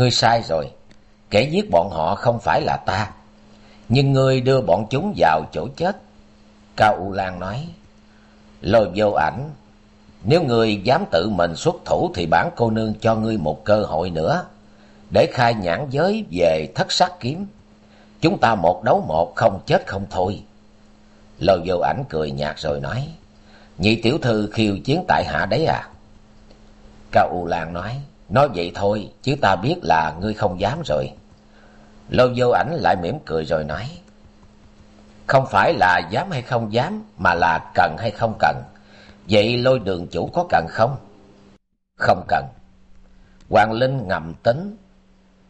Ngươi sai rồi, kẻ giết bọn họ không phải là ta, nhưng ngươi đưa bọn chúng vào chỗ chết. Cao U Lan nói, lôi vô ảnh, nếu ngươi dám tự mình xuất thủ thì bản cô nương cho ngươi một cơ hội nữa, để khai nhãn giới về thất sắc kiếm. Chúng ta một đấu một không chết không thôi. Lôi vô ảnh cười nhạt rồi nói, nhị tiểu thư khiêu chiến tại hạ đấy à? Cao U Lan nói, Nói vậy thôi, chứ ta biết là ngươi không dám rồi. Lô vô ảnh lại mỉm cười rồi nói. Không phải là dám hay không dám, mà là cần hay không cần. Vậy lôi đường chủ có cần không? Không cần. Hoàng Linh ngầm tính,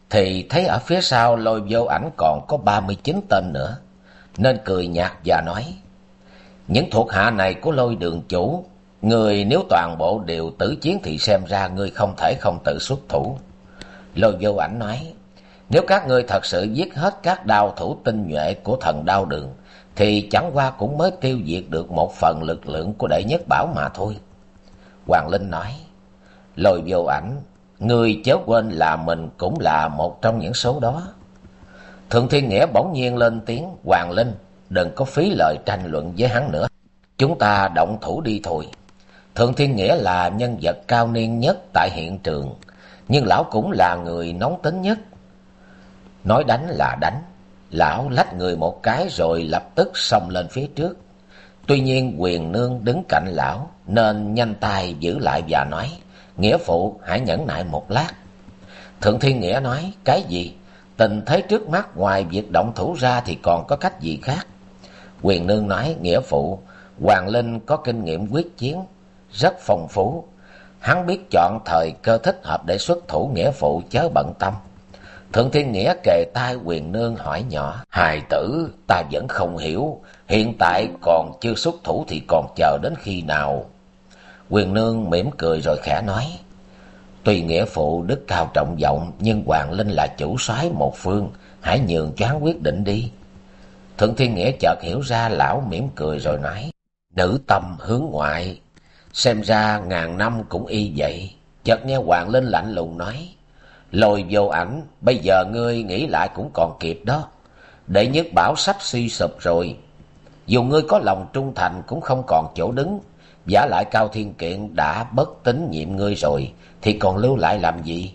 thì thấy ở phía sau lôi vô ảnh còn có ba mươi chín tên nữa, nên cười nhạt và nói. Những thuộc hạ này của lôi đường chủ Người nếu toàn bộ đều tử chiến thì xem ra ngươi không thể không tự xuất thủ. Lôi vô ảnh nói, nếu các ngươi thật sự giết hết các đao thủ tinh nhuệ của thần đao đường, thì chẳng qua cũng mới tiêu diệt được một phần lực lượng của đệ nhất bảo mà thôi. Hoàng Linh nói, lôi vô ảnh, ngươi chớ quên là mình cũng là một trong những số đó. Thượng Thiên Nghĩa bỗng nhiên lên tiếng, Hoàng Linh, đừng có phí lời tranh luận với hắn nữa. Chúng ta động thủ đi thôi. Thượng Thiên Nghĩa là nhân vật cao niên nhất tại hiện trường, nhưng lão cũng là người nóng tính nhất. Nói đánh là đánh, lão lách người một cái rồi lập tức xông lên phía trước. Tuy nhiên quyền nương đứng cạnh lão nên nhanh tay giữ lại và nói, Nghĩa phụ hãy nhẫn nại một lát. Thượng Thiên Nghĩa nói, cái gì? Tình thế trước mắt ngoài việc động thủ ra thì còn có cách gì khác? Quyền nương nói, Nghĩa phụ, Hoàng Linh có kinh nghiệm quyết chiến, rất phong phú. Hắn biết chọn thời cơ thích hợp để xuất thủ nghĩa phụ chớ bận tâm. Thượng Thiên Nghĩa kề tai quyền nương hỏi nhỏ, hài tử ta vẫn không hiểu, hiện tại còn chưa xuất thủ thì còn chờ đến khi nào? Quyền nương mỉm cười rồi khẽ nói, tuy nghĩa phụ đức cao trọng vọng nhưng Hoàng Linh là chủ soái một phương, hãy nhường cho hắn quyết định đi. Thượng Thiên Nghĩa chợt hiểu ra lão mỉm cười rồi nói, nữ tâm hướng ngoại, Xem ra ngàn năm cũng y vậy. Chợt nghe Hoàng Linh lạnh lùng nói. Lôi vô ảnh, bây giờ ngươi nghĩ lại cũng còn kịp đó. Đệ nhất bảo sắp suy sụp rồi. Dù ngươi có lòng trung thành cũng không còn chỗ đứng. Giả lại Cao Thiên Kiện đã bất tín nhiệm ngươi rồi, thì còn lưu lại làm gì?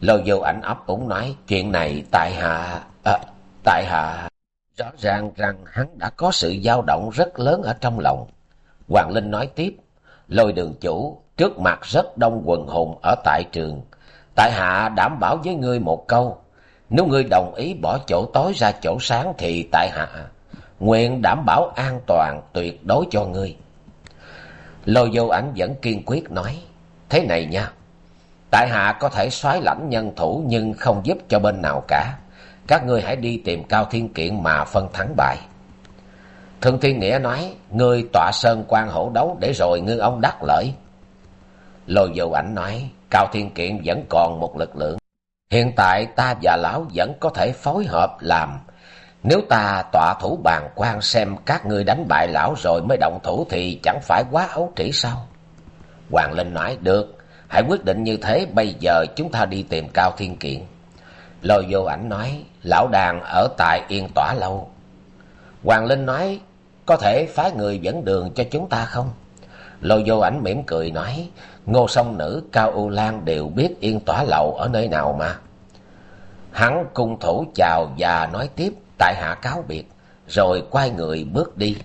Lôi vô ảnh ấp úng nói, chuyện này tại hạ... À, tại hạ... Rõ ràng rằng hắn đã có sự dao động rất lớn ở trong lòng. Hoàng Linh nói tiếp, lôi đường chủ, trước mặt rất đông quần hùng ở tại trường. Tại hạ đảm bảo với ngươi một câu, nếu ngươi đồng ý bỏ chỗ tối ra chỗ sáng thì tại hạ nguyện đảm bảo an toàn tuyệt đối cho ngươi. Lôi vô ảnh vẫn kiên quyết nói, thế này nha, tại hạ có thể soái lãnh nhân thủ nhưng không giúp cho bên nào cả. Các ngươi hãy đi tìm cao thiên kiện mà phân thắng bại. Thương Thiên Nghĩa nói, ngươi tọa sơn quan hổ đấu để rồi ngư ông đắc lợi. Lôi vô ảnh nói, Cao Thiên Kiện vẫn còn một lực lượng. Hiện tại ta và lão vẫn có thể phối hợp làm. Nếu ta tọa thủ bàn quan xem các ngươi đánh bại lão rồi mới động thủ thì chẳng phải quá ấu trĩ sao? Hoàng Linh nói, được, hãy quyết định như thế, bây giờ chúng ta đi tìm Cao Thiên Kiện. Lôi vô ảnh nói, lão đàn ở tại Yên Tỏa Lâu. Hoàng Linh nói, có thể phái người dẫn đường cho chúng ta không? Lô vô ảnh mỉm cười nói, ngô song nữ, cao u lan đều biết yên tỏa lậu ở nơi nào mà. Hắn cung thủ chào và nói tiếp, tại hạ cáo biệt, rồi quay người bước đi.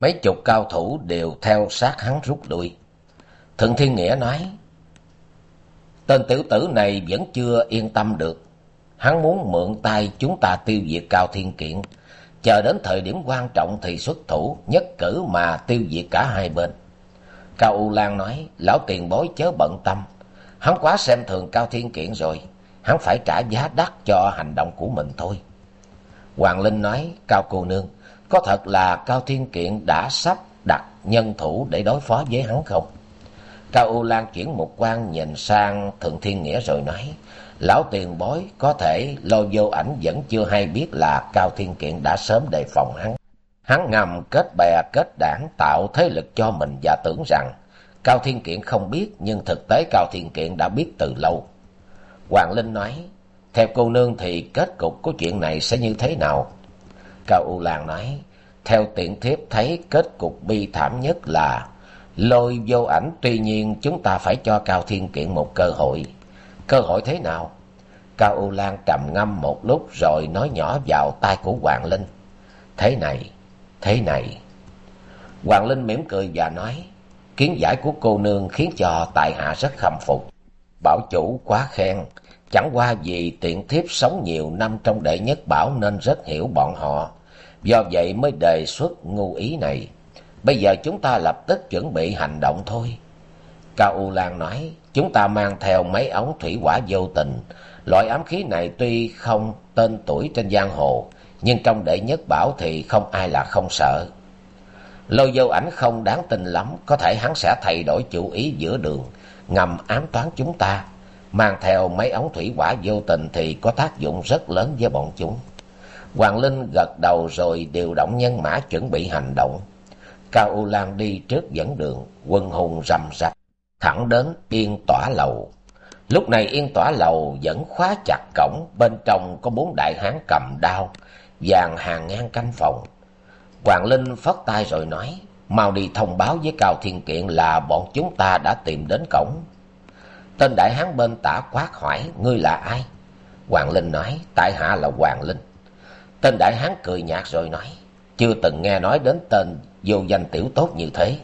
Mấy chục cao thủ đều theo sát hắn rút lui. Thượng Thiên Nghĩa nói, tên tiểu tử này vẫn chưa yên tâm được. Hắn muốn mượn tay chúng ta tiêu diệt Cao Thiên Kiện, chờ đến thời điểm quan trọng thì xuất thủ, nhất cử mà tiêu diệt cả hai bên. Cao u lan nói, lão tiền bối chớ bận tâm. Hắn quá xem thường cao thiên kiện rồi. Hắn phải trả giá đắt cho hành động của mình thôi. Hoàng linh nói, cao cô nương, có thật là cao thiên kiện đã sắp đặt nhân thủ để đối phó với hắn không? Cao u lan chuyển một quan nhìn sang thượng thiên nghĩa rồi nói lão tiền bối có thể lôi vô ảnh vẫn chưa hay biết là cao thiên kiện đã sớm đề phòng hắn. Hắn ngầm kết bè, kết đảng, tạo thế lực cho mình và tưởng rằng cao thiên kiện không biết, nhưng thực tế cao thiên kiện đã biết từ lâu. Hoàng linh nói, theo cô nương thì kết cục của chuyện này sẽ như thế nào? Cao u lan nói, theo tiện thiếp thấy kết cục bi thảm nhất là lôi vô ảnh, tuy nhiên chúng ta phải cho cao thiên kiện một cơ hội cơ hội thế nào? Cao u lan trầm ngâm một lúc rồi nói nhỏ vào tai của hoàng linh. Thế này thế này. Hoàng linh mỉm cười và nói, kiến giải của cô nương khiến cho tại hạ rất khâm phục. Bảo chủ quá khen. Chẳng qua vì tiện thiếp sống nhiều năm trong đệ nhất bảo nên rất hiểu bọn họ. Do vậy mới đề xuất ngu ý này. Bây giờ chúng ta lập tức chuẩn bị hành động thôi. Cao u lan nói chúng ta mang theo mấy ống thủy quả vô tình. Loại ám khí này tuy không tên tuổi trên giang hồ, nhưng trong đệ nhất bảo thì không ai là không sợ. Lôi vô ảnh không đáng tin lắm, có thể hắn sẽ thay đổi chủ ý giữa đường, ngầm ám toán chúng ta. Mang theo mấy ống thủy quả vô tình thì có tác dụng rất lớn với bọn chúng. Hoàng linh gật đầu rồi điều động nhân mã chuẩn bị hành động. Cao u lan đi trước dẫn đường, quân hùng rầm rập thẳng đến yên tỏa lầu. Lúc này yên tỏa lầu vẫn khóa chặt cổng, bên trong có bốn đại hán cầm đao dàn hàng ngang canh phòng. Hoàng linh phất tay rồi nói, mau đi thông báo với cao thiên kiện là bọn chúng ta đã tìm đến cổng. Tên đại hán bên tả quát hỏi, ngươi là ai? Hoàng linh nói, tại hạ là hoàng linh. Tên đại hán cười nhạt rồi nói, chưa từng nghe nói đến tên vô danh tiểu tốt như thế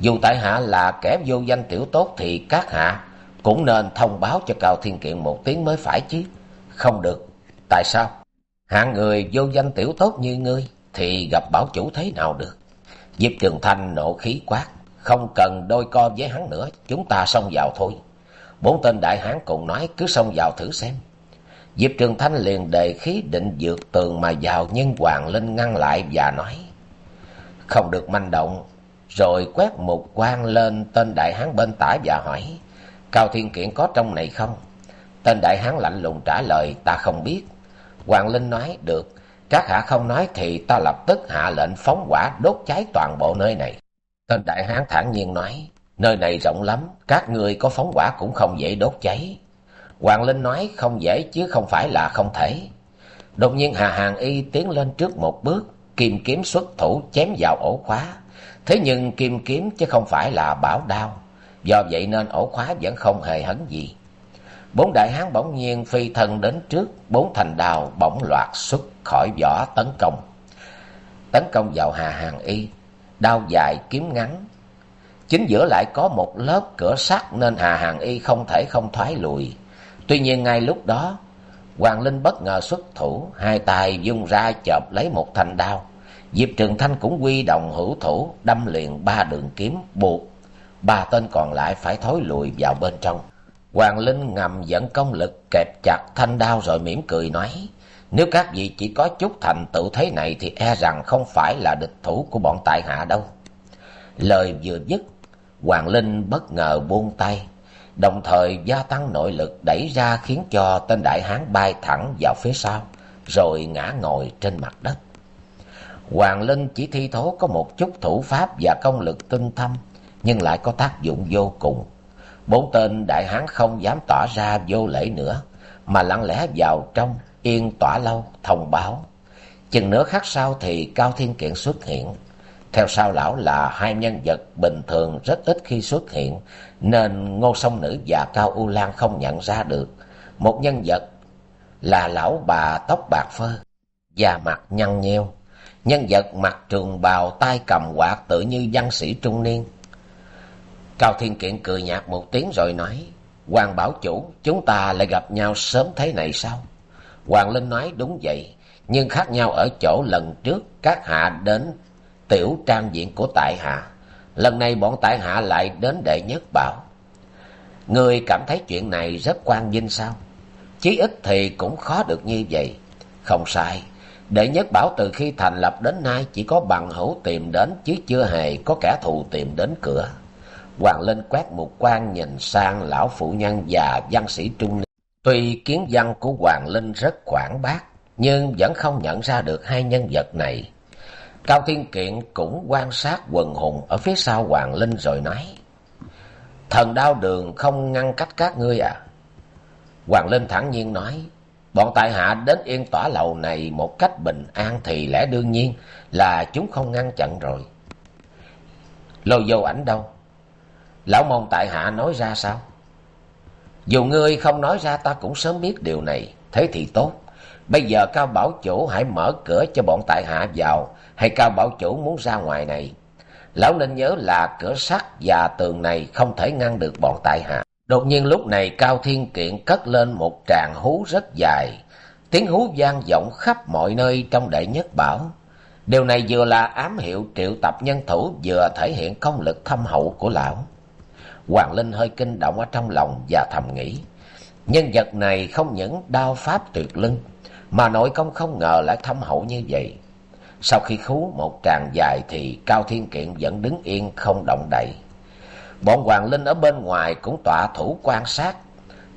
dù tại hạ là kẻ vô danh tiểu tốt thì các hạ cũng nên thông báo cho cao thiên kiện một tiếng mới phải chứ. Không được. Tại sao? Hạng người vô danh tiểu tốt như ngươi thì gặp bảo chủ thế nào được? Diệp trường thanh nộ khí quát. Không cần đôi co với hắn nữa. Chúng ta xông vào thôi. Bốn tên đại hán cùng nói cứ xông vào thử xem. Diệp trường thanh liền đề khí định dược tường mà vào nhưng hoàng linh ngăn lại và nói, không được manh động rồi quét một quan lên tên đại hán bên tả và hỏi, cao thiên kiện có trong này không? Tên đại hán lạnh lùng trả lời, ta không biết. Hoàng linh nói, được, các hạ không nói thì ta lập tức hạ lệnh phóng hỏa đốt cháy toàn bộ nơi này. Tên đại hán thản nhiên nói, nơi này rộng lắm, các ngươi có phóng hỏa cũng không dễ đốt cháy. Hoàng linh nói, không dễ chứ không phải là không thể. Đột nhiên hà hàng y tiến lên trước một bước, kim kiếm xuất thủ chém vào ổ khóa thế nhưng kim kiếm chứ không phải là bảo đao. Do vậy nên ổ khóa vẫn không hề hấn gì. Bốn đại hán bỗng nhiên phi thân đến trước, bốn thành đào bỗng loạt xuất khỏi vỏ tấn công. Tấn công vào hà hàng y, đao dài kiếm ngắn. Chính giữa lại có một lớp cửa sắt nên hà hàng y không thể không thoái lùi. Tuy nhiên ngay lúc đó, hoàng linh bất ngờ xuất thủ, hai tay dung ra chộp lấy một thanh đao diệp trường thanh cũng quy động hữu thủ, đâm liền ba đường kiếm, buộc. Ba tên còn lại phải thối lùi vào bên trong. Hoàng linh ngầm dẫn công lực, kẹp chặt thanh đao rồi mỉm cười nói, nếu các vị chỉ có chút thành tựu thế này thì e rằng không phải là địch thủ của bọn tại hạ đâu. Lời vừa dứt, hoàng linh bất ngờ buông tay, đồng thời gia tăng nội lực đẩy ra khiến cho tên đại hán bay thẳng vào phía sau, rồi ngã ngồi trên mặt đất hoàng linh chỉ thi thố có một chút thủ pháp và công lực tinh thâm, nhưng lại có tác dụng vô cùng. Bốn tên đại hán không dám tỏ ra vô lễ nữa, mà lặng lẽ vào trong, yên tỏa lâu, thông báo. Chừng nửa khắc sau thì cao thiên kiện xuất hiện. Theo sau lão là hai nhân vật bình thường rất ít khi xuất hiện, nên ngô sông nữ và cao u lan không nhận ra được. Một nhân vật là lão bà tóc bạc phơ da mặt nhăn nheo nhân vật mặt trường bào tay cầm quạt tự như văn sĩ trung niên. Cao thiên kiện cười nhạt một tiếng rồi nói, hoàng bảo chủ, chúng ta lại gặp nhau sớm thế này sao? Hoàng linh nói, đúng vậy, nhưng khác nhau ở chỗ lần trước các hạ đến tiểu trang diện của tại hạ. Lần này bọn tại hạ lại đến đệ nhất bảo. Người cảm thấy chuyện này rất quan vinh sao? Chí ít thì cũng khó được như vậy. Không sai đệ nhất bảo từ khi thành lập đến nay chỉ có bằng hữu tìm đến, chứ chưa hề có kẻ thù tìm đến cửa. Hoàng linh quét một quan nhìn sang lão phụ nhân và văn sĩ trung niên. Tuy kiến văn của hoàng linh rất quảng bác nhưng vẫn không nhận ra được hai nhân vật này. Cao thiên kiện cũng quan sát quần hùng ở phía sau hoàng linh rồi nói, thần đao đường không ngăn cách các ngươi à? Hoàng linh thản nhiên nói bọn tại hạ đến yên tỏa lầu này một cách bình an thì lẽ đương nhiên là chúng không ngăn chặn rồi. Lô vô ảnh đâu? Lão mong tại hạ nói ra sao? Dù ngươi không nói ra ta cũng sớm biết điều này, thế thì tốt. Bây giờ cao bảo chủ hãy mở cửa cho bọn tại hạ vào, hay cao bảo chủ muốn ra ngoài này. Lão nên nhớ là cửa sắt và tường này không thể ngăn được bọn tại hạ đột nhiên lúc này cao thiên kiện cất lên một tràng hú rất dài. Tiếng hú vang vọng khắp mọi nơi trong đệ nhất bảo. Điều này vừa là ám hiệu triệu tập nhân thủ, vừa thể hiện công lực thâm hậu của lão. Hoàng linh hơi kinh động ở trong lòng và thầm nghĩ, nhân vật này không những đao pháp tuyệt lưng, mà nội công không ngờ lại thâm hậu như vậy. Sau khi khú một tràng dài thì cao thiên kiện vẫn đứng yên không động đậy bọn hoàng linh ở bên ngoài cũng tọa thủ quan sát.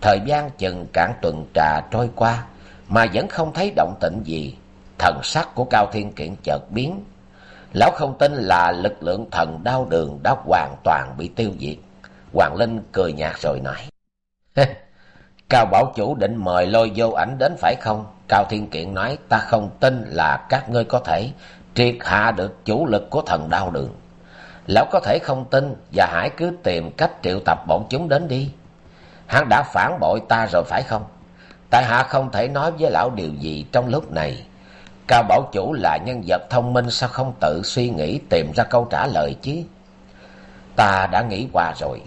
Thời gian chừng cạn tuần trà trôi qua, mà vẫn không thấy động tĩnh gì. Thần sắc của cao thiên kiện chợt biến. Lão không tin là lực lượng thần đau đường đã hoàn toàn bị tiêu diệt. Hoàng linh cười nhạt rồi nói cao bảo chủ định mời lôi vô ảnh đến phải không? Cao thiên kiện nói, ta không tin là các ngươi có thể triệt hạ được chủ lực của thần đau đường lão có thể không tin và hãy cứ tìm cách triệu tập bọn chúng đến đi. Hắn đã phản bội ta rồi phải không? Tại hạ không thể nói với lão điều gì trong lúc này. Cao bảo chủ là nhân vật thông minh sao không tự suy nghĩ tìm ra câu trả lời chứ? Ta đã nghĩ qua rồi.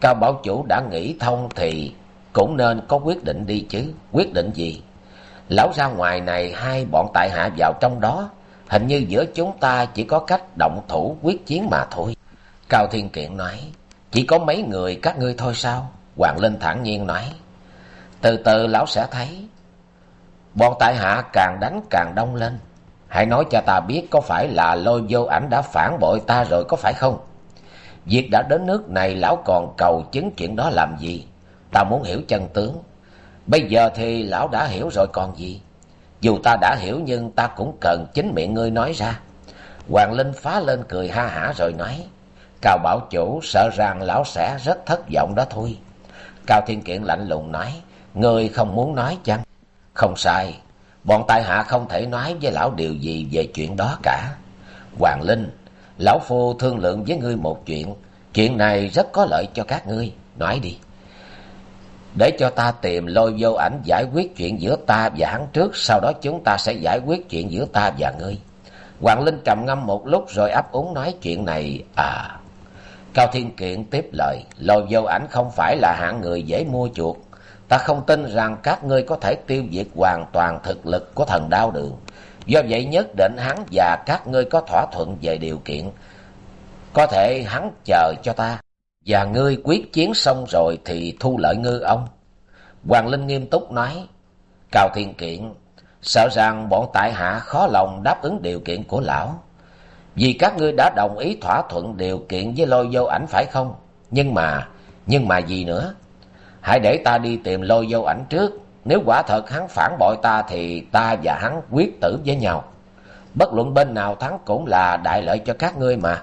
Cao bảo chủ đã nghĩ thông thì cũng nên có quyết định đi chứ. Quyết định gì? Lão ra ngoài này, hai bọn tại hạ vào trong đó hình như giữa chúng ta chỉ có cách động thủ quyết chiến mà thôi. Cao thiên kiện nói, chỉ có mấy người các ngươi thôi sao? Hoàng linh thản nhiên nói, từ từ lão sẽ thấy. Bọn tại hạ càng đánh càng đông lên. Hãy nói cho ta biết có phải là lôi vô ảnh đã phản bội ta rồi có phải không? Việc đã đến nước này lão còn cầu chứng chuyện đó làm gì? Ta muốn hiểu chân tướng. Bây giờ thì lão đã hiểu rồi còn gì? Dù ta đã hiểu nhưng ta cũng cần chính miệng ngươi nói ra. Hoàng linh phá lên cười ha hả rồi nói, cao bảo chủ, sợ rằng lão sẽ rất thất vọng đó thôi. Cao thiên kiện lạnh lùng nói, ngươi không muốn nói chăng? Không sai, bọn tại hạ không thể nói với lão điều gì về chuyện đó cả. Hoàng linh, lão phu thương lượng với ngươi một chuyện chuyện này rất có lợi cho các ngươi, nói đi để cho ta tìm lôi vô ảnh giải quyết chuyện giữa ta và hắn trước, sau đó chúng ta sẽ giải quyết chuyện giữa ta và ngươi. Hoàng linh trầm ngâm một lúc rồi ấp úng nói chuyện này à cao thiên kiện tiếp lời, lôi vô ảnh không phải là hạng người dễ mua chuộc. Ta không tin rằng các ngươi có thể tiêu diệt hoàn toàn thực lực của thần đao đường. Do vậy nhất định hắn và các ngươi có thỏa thuận về điều kiện. Có thể hắn chờ cho ta và ngươi quyết chiến xong rồi thì thu lợi ngư ông. Hoàng linh nghiêm túc nói, cao thiên kiện, sợ rằng bọn tại hạ khó lòng đáp ứng điều kiện của lão. Vì các ngươi đã đồng ý thỏa thuận điều kiện với lôi vô ảnh phải không? Nhưng mà nhưng mà gì nữa? Hãy để ta đi tìm lôi vô ảnh trước. Nếu quả thật hắn phản bội ta thì ta và hắn quyết tử với nhau. Bất luận bên nào thắng cũng là đại lợi cho các ngươi mà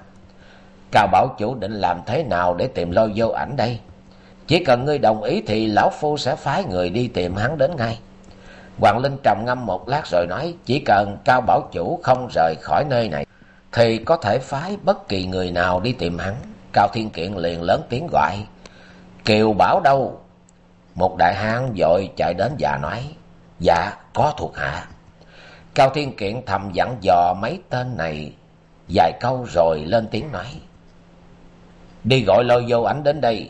cao bảo chủ định làm thế nào để tìm lôi vô ảnh đây? Chỉ cần ngươi đồng ý thì lão phu sẽ phái người đi tìm hắn đến ngay. Hoàng linh trầm ngâm một lát rồi nói, chỉ cần cao bảo chủ không rời khỏi nơi này, thì có thể phái bất kỳ người nào đi tìm hắn. Cao thiên kiện liền lớn tiếng gọi, kiều bảo đâu? Một đại hán vội chạy đến và nói dạ có thuộc hạ. Cao thiên kiện thầm dặn dò mấy tên này vài câu rồi lên tiếng nói đi gọi lôi vô ảnh đến đây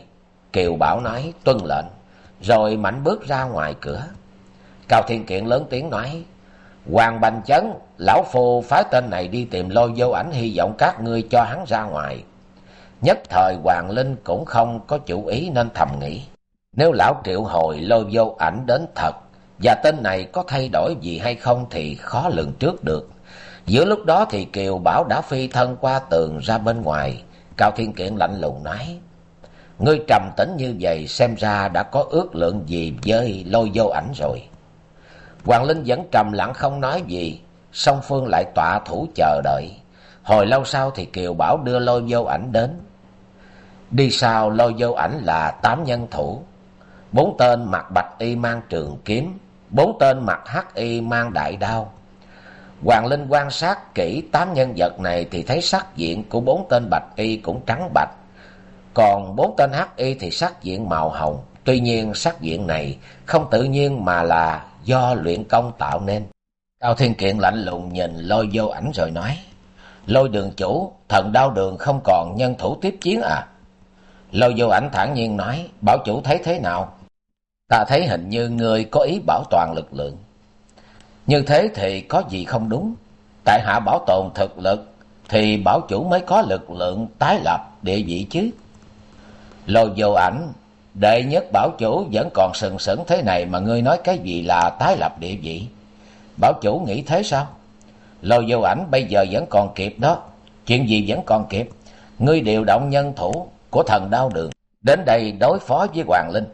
kiều bảo nói tuân lệnh rồi mạnh bước ra ngoài cửa cao thiên kiện lớn tiếng nói Hoàng Bành Chấn, lão phu phái tên này đi tìm lôi vô ảnh hy vọng các ngươi cho hắn ra ngoài. Nhất thời Hoàng Linh cũng không có chủ ý nên thầm nghĩ. Nếu lão triệu hồi lôi vô ảnh đến thật, và tên này có thay đổi gì hay không thì khó lường trước được. Giữa lúc đó thì Kiều Bảo đã phi thân qua tường ra bên ngoài. Cao Thiên Kiện lạnh lùng nói. Ngươi trầm tĩnh như vậy xem ra đã có ước lượng gì với lôi vô ảnh rồi. Hoàng Linh vẫn trầm lặng không nói gì. Song Phương lại tọa thủ chờ đợi. Hồi lâu sau thì Kiều Bảo đưa lôi vô ảnh đến. Đi sau lôi vô ảnh là tám nhân thủ. Bốn tên mặc bạch y mang trường kiếm. Bốn tên mặc hắc y mang đại đao. Hoàng Linh quan sát kỹ tám nhân vật này thì thấy sắc diện của bốn tên bạch y cũng trắng bạch. Còn bốn tên hắc y thì sắc diện màu hồng. Tuy nhiên sắc diện này không tự nhiên mà là do luyện công tạo nên. Cao Thiên Kiện lạnh lùng nhìn lôi vô ảnh rồi nói. Lôi đường chủ, thần đau đường không còn nhân thủ tiếp chiến à? Lôi vô ảnh thản nhiên nói, bảo chủ thấy thế nào? Ta thấy hình như người có ý bảo toàn lực lượng. Như thế thì có gì không đúng? Tại hạ bảo tồn thực lực, thì bảo chủ mới có lực lượng tái lập địa vị chứ. Lôi vô ảnh, đệ nhất bảo chủ vẫn còn sừng sững thế này mà ngươi nói cái gì là tái lập địa vị? Bảo chủ nghĩ thế sao? Lôi vô ảnh bây giờ vẫn còn kịp đó. Chuyện gì vẫn còn kịp? Ngươi điều động nhân thủ của thần đao đường. Đến đây đối phó với Hoàng Linh.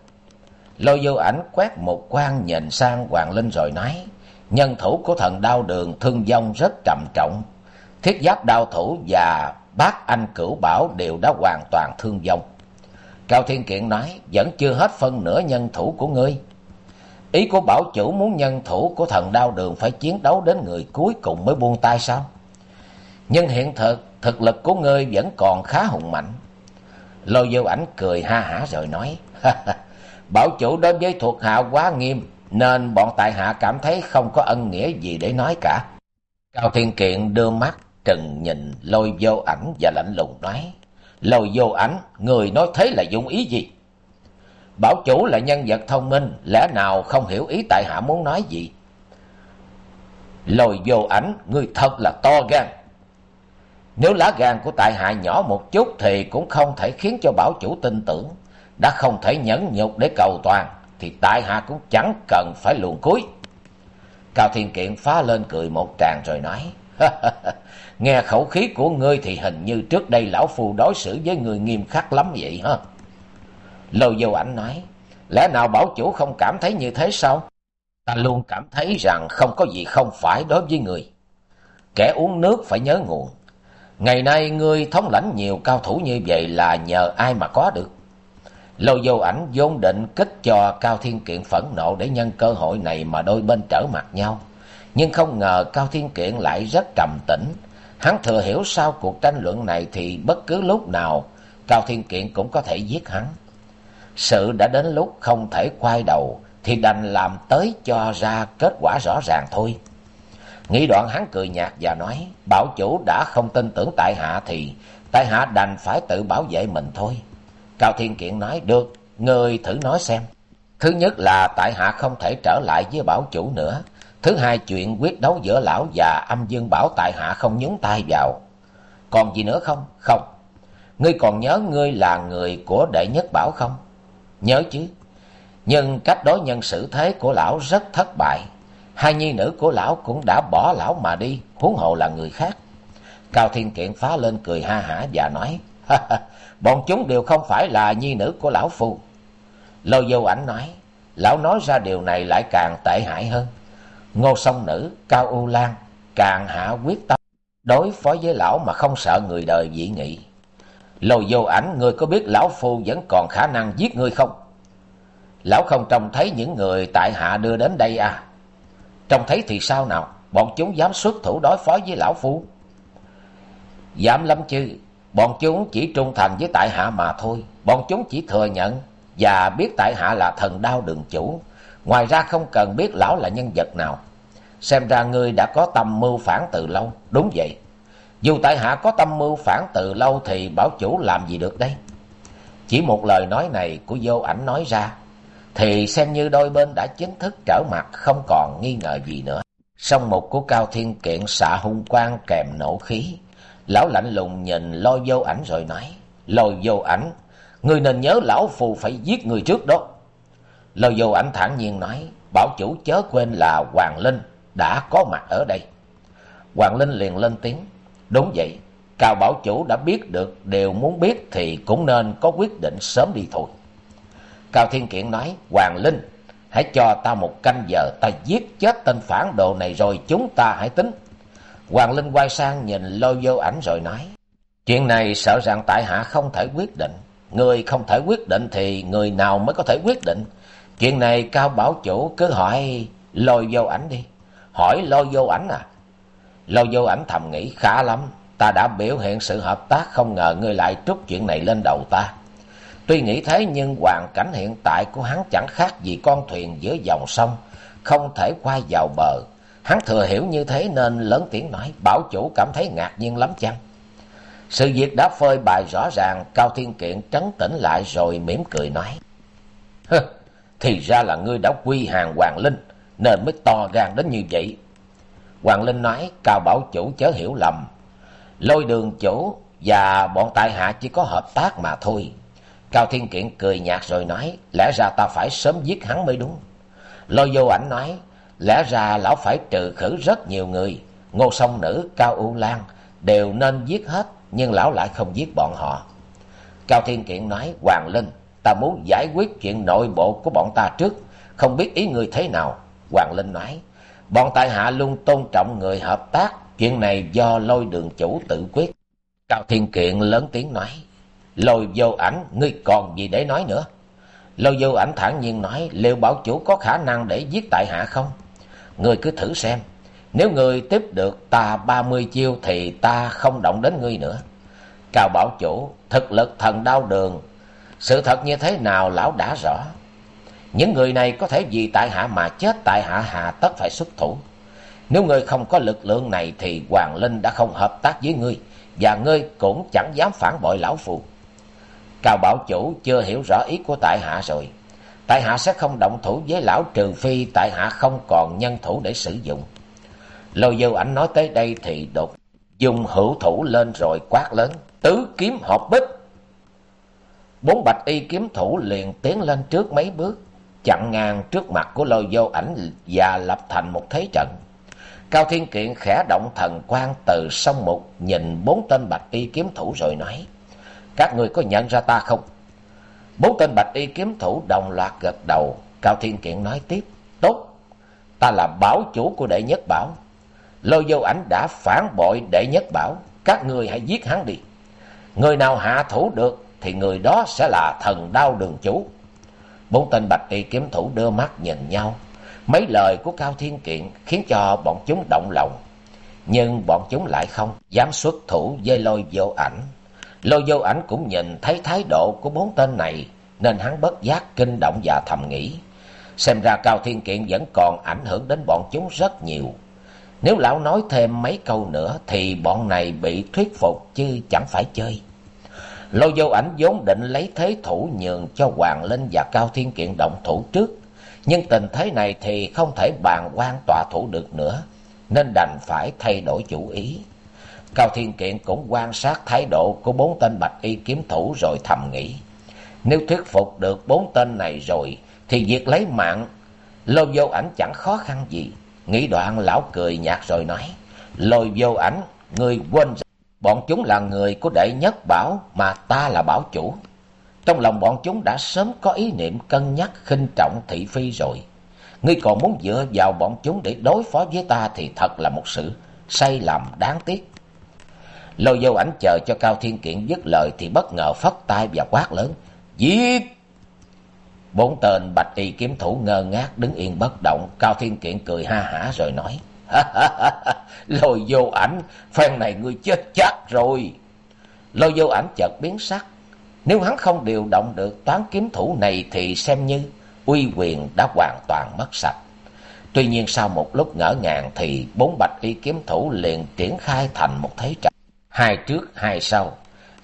Lôi vô ảnh quét một quan nhìn sang Hoàng Linh rồi nói. Nhân thủ của thần đao đường thương vong rất trầm trọng. Thiết giáp đao thủ và bác anh cửu bảo đều đã hoàn toàn thương vong. Cao Thiên Kiện nói, vẫn chưa hết phân nửa nhân thủ của ngươi. Ý của bảo chủ muốn nhân thủ của thần đao đường phải chiến đấu đến người cuối cùng mới buông tay sao? Nhưng hiện thực, thực lực của ngươi vẫn còn khá hùng mạnh. Lôi vô ảnh cười ha hả rồi nói, bảo chủ đối với thuộc hạ quá nghiêm, nên bọn tại hạ cảm thấy không có ân nghĩa gì để nói cả. Cao Thiên Kiện đưa mắt trừng nhìn lôi vô ảnh và lạnh lùng nói, lôi vô ảnh, người nói thế là dụng ý gì? Bảo chủ là nhân vật thông minh, lẽ nào không hiểu ý tại hạ muốn nói gì? Lôi vô ảnh, người thật là to gan. Nếu lá gan của tại hạ nhỏ một chút thì cũng không thể khiến cho bảo chủ tin tưởng. Đã không thể nhẫn nhục để cầu toàn, thì tại hạ cũng chẳng cần phải luồn cuối. Cao Thiên Kiện phá lên cười một tràng rồi nói, Nghe khẩu khí của ngươi thì hình như trước đây lão phu đối xử với người nghiêm khắc lắm vậy hả Lôi vô ảnh nói, lẽ nào bảo chủ không cảm thấy như thế sao? Ta luôn cảm thấy rằng không có gì không phải đối với người. Kẻ uống nước phải nhớ nguồn. Ngày nay ngươi thống lãnh nhiều cao thủ như vậy là nhờ ai mà có được? Lâu vô ảnh vốn định kích cho Cao Thiên Kiện phẫn nộ để nhân cơ hội này mà đôi bên trở mặt nhau. Nhưng không ngờ Cao Thiên Kiện lại rất trầm tĩnh. Hắn thừa hiểu sau cuộc tranh luận này thì bất cứ lúc nào Cao Thiên Kiện cũng có thể giết hắn. Sự đã đến lúc không thể quay đầu thì đành làm tới cho ra kết quả rõ ràng thôi. Nghĩ đoạn hắn cười nhạt và nói, bảo chủ đã không tin tưởng tại hạ thì tại hạ đành phải tự bảo vệ mình thôi. Cao Thiên Kiện nói, được, người thử nói xem. Thứ nhất là tại hạ không thể trở lại với bảo chủ nữa. Thứ hai chuyện quyết đấu giữa lão và âm dương bảo tại hạ không nhúng tay vào. Còn gì nữa không? Không. Ngươi còn nhớ ngươi là người của đệ nhất bảo không? Nhớ chứ. Nhưng cách đối nhân xử thế của lão rất thất bại. Hai nhi nữ của lão cũng đã bỏ lão mà đi, huống hồ là người khác. Cao Thiên Kiện phá lên cười ha hả và nói, bọn chúng đều không phải là nhi nữ của lão phu. Lôi vô ảnh nói, lão nói ra điều này lại càng tệ hại hơn. Ngô song nữ, Cao U Lan, càng hạ quyết tâm đối phó với lão mà không sợ người đời dị nghị. Lôi vô ảnh, ngươi có biết lão phu vẫn còn khả năng giết ngươi không? Lão không trông thấy những người tại hạ đưa đến đây à? Trông thấy thì sao nào? Bọn chúng dám xuất thủ đối phó với lão phu. Dám lắm chứ. Bọn chúng chỉ trung thành với tại hạ mà thôi. Bọn chúng chỉ thừa nhận và biết tại hạ là thần đao đường chủ. Ngoài ra không cần biết lão là nhân vật nào. Xem ra ngươi đã có tâm mưu phản từ lâu. Đúng vậy. Dù tại hạ có tâm mưu phản từ lâu thì bảo chủ làm gì được đây? Chỉ một lời nói này của vô ảnh nói ra, thì xem như đôi bên đã chính thức trở mặt, không còn nghi ngờ gì nữa. song mục của cao thiên kiện xạ hung quang kèm nổ khí lão lạnh lùng nhìn lôi vô ảnh rồi nói lôi vô ảnh, người nên nhớ lão phù phải giết người trước đó. Lôi vô ảnh thản nhiên nói, bảo chủ chớ quên là hoàng linh đã có mặt ở đây. Hoàng linh liền lên tiếng, đúng vậy, cao bảo chủ đã biết được, đều muốn biết thì cũng nên có quyết định sớm đi thôi. Cao thiên kiện nói, hoàng linh, hãy cho ta một canh giờ, ta giết chết tên phản đồ này rồi chúng ta hãy tính hoàng linh quay sang nhìn lôi vô ảnh rồi nói, chuyện này sợ rằng tại hạ không thể quyết định. Người không thể quyết định thì người nào mới có thể quyết định? Chuyện này cao bảo chủ cứ hỏi lôi vô ảnh đi. Hỏi lôi vô ảnh à? Lôi vô ảnh thầm nghĩ, khá lắm, ta đã biểu hiện sự hợp tác không ngờ ngươi lại trút chuyện này lên đầu ta. Tuy nghĩ thế nhưng hoàn cảnh hiện tại của hắn chẳng khác gì con thuyền giữa dòng sông, không thể qua vào bờ hắn thừa hiểu như thế nên lớn tiếng nói, bảo chủ cảm thấy ngạc nhiên lắm chăng? Sự việc đã phơi bày rõ ràng, cao thiên kiện trấn tĩnh lại rồi mỉm cười nói hơ thì ra là ngươi đã quy hàng hoàng linh, nên mới to gan đến như vậy. Hoàng linh nói, cao bảo chủ chớ hiểu lầm. Lôi đường chủ và bọn tại hạ chỉ có hợp tác mà thôi. Cao thiên kiện cười nhạt rồi nói, lẽ ra ta phải sớm giết hắn mới đúng. Lôi vô ảnh nói lẽ ra lão phải trừ khử rất nhiều người. Ngô song nữ, cao u lan đều nên giết hết, nhưng lão lại không giết bọn họ. Cao thiên kiện nói, hoàng linh, ta muốn giải quyết chuyện nội bộ của bọn ta trước. Không biết ý người thế nào? Hoàng linh nói, bọn tại hạ luôn tôn trọng người hợp tác. Chuyện này do lôi đường chủ tự quyết. Cao thiên kiện lớn tiếng nói, lôi vô ảnh, ngươi còn gì để nói nữa? Lôi vô ảnh thản nhiên nói, liệu bảo chủ có khả năng để giết tại hạ không? Ngươi cứ thử xem. Nếu ngươi tiếp được ta ba mươi chiêu thì ta không động đến ngươi nữa. Cao bảo chủ, thực lực thần đau đường, sự thật như thế nào lão đã rõ. Những người này có thể vì tại hạ mà chết, tại hạ hà tất phải xuất thủ. Nếu ngươi không có lực lượng này thì hoàng linh đã không hợp tác với ngươi, và ngươi cũng chẳng dám phản bội lão phù. Cao bảo chủ chưa hiểu rõ ý của tại hạ rồi tại hạ sẽ không động thủ với lão trừ phi, tại hạ không còn nhân thủ để sử dụng. Lôi vô ảnh nói tới đây thì đột dùng hữu thủ lên rồi quát lớn, tứ kiếm hợp bích! Bốn bạch y kiếm thủ liền tiến lên trước mấy bước, chặn ngang trước mặt của lôi vô ảnh và lập thành một thế trận. Cao thiên kiện khẽ động thần quan từ sông mục, nhìn bốn tên bạch y kiếm thủ rồi nói, các người có nhận ra ta không? Bốn tên bạch y kiếm thủ đồng loạt gật đầu. Cao thiên kiện nói tiếp, tốt, ta là bảo chủ của đệ nhất bảo. Lôi vô ảnh đã phản bội đệ nhất bảo. Các người hãy giết hắn đi. Người nào hạ thủ được thì người đó sẽ là thần đao đường chủ. Bốn tên bạch y kiếm thủ đưa mắt nhìn nhau. Mấy lời của cao thiên kiện khiến cho bọn chúng động lòng. Nhưng bọn chúng lại không dám xuất thủ với lôi vô ảnh lôi vô ảnh cũng nhìn thấy thái độ của bốn tên này, nên hắn bất giác kinh động và thầm nghĩ. Xem ra cao thiên kiện vẫn còn ảnh hưởng đến bọn chúng rất nhiều. Nếu lão nói thêm mấy câu nữa thì bọn này bị thuyết phục chứ chẳng phải chơi. Lôi vô ảnh vốn định lấy thế thủ nhường cho hoàng linh và cao thiên kiện động thủ trước, nhưng tình thế này thì không thể bàn quan tọa thủ được nữa, nên đành phải thay đổi chủ ý cao thiên kiện cũng quan sát thái độ của bốn tên bạch y kiếm thủ rồi thầm nghĩ. Nếu thuyết phục được bốn tên này rồi, thì việc lấy mạng, lôi vô ảnh chẳng khó khăn gì. Nghĩ đoạn lão cười nhạt rồi nói, lôi vô ảnh, người quên bọn chúng là người của đệ nhất bảo mà ta là bảo chủ. Trong lòng bọn chúng đã sớm có ý niệm cân nhắc khinh trọng thị phi rồi. Ngươi còn muốn dựa vào bọn chúng để đối phó với ta thì thật là một sự sai lầm đáng tiếc lôi vô ảnh chờ cho cao thiên kiện dứt lời thì bất ngờ phất tay và quát lớn, giết! Bốn tên bạch y kiếm thủ ngơ ngác đứng yên bất động. Cao thiên kiện cười ha hả rồi nói lôi vô ảnh, phen này ngươi chết chắc rồi. Lôi vô ảnh chợt biến sắc. Nếu hắn không điều động được toán kiếm thủ này thì xem như uy quyền đã hoàn toàn mất sạch. Tuy nhiên sau một lúc ngỡ ngàng thì bốn bạch y kiếm thủ liền triển khai thành một thế trận hai trước hai sau